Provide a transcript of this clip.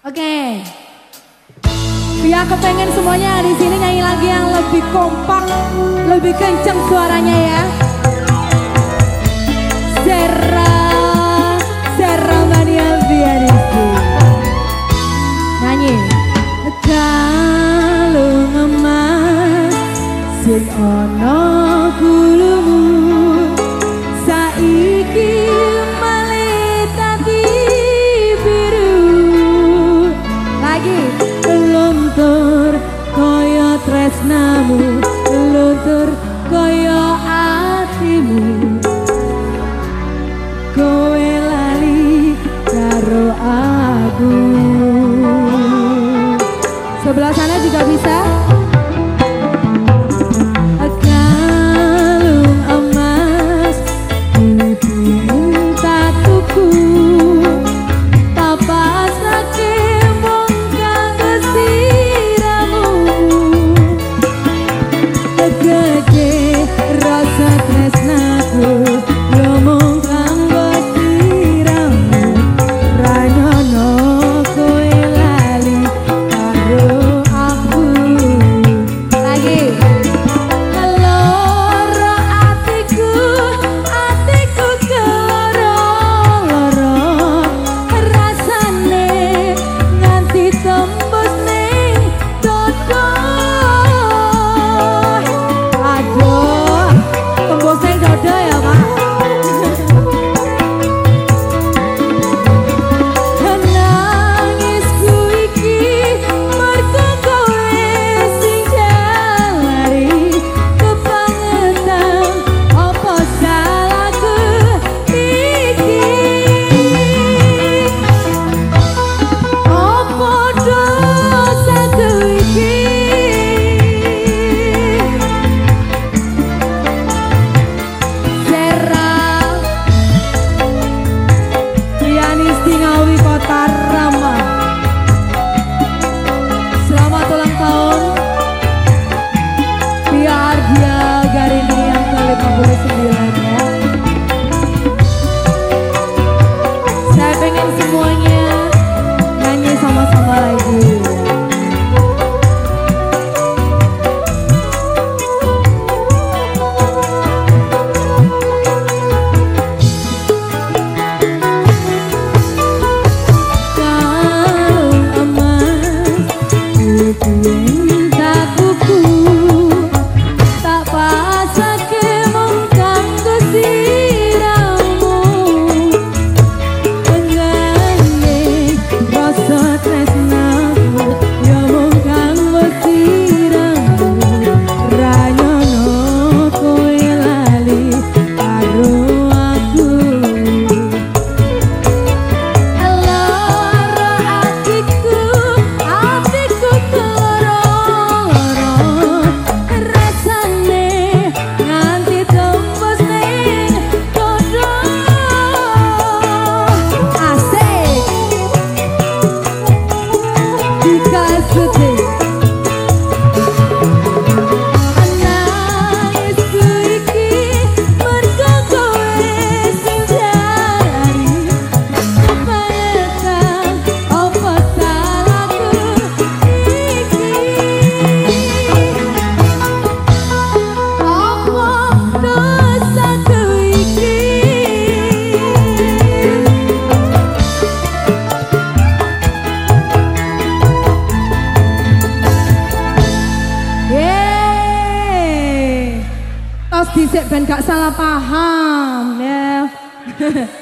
Oke. Okay. Kepengen semuanya di sini nyanyi lagi yang lebih kompak, lebih kencang suaranya ya. Zera. sebelah sana juga bisa oleh maha Raos dhisik ben gak salah paham ya. Yeah.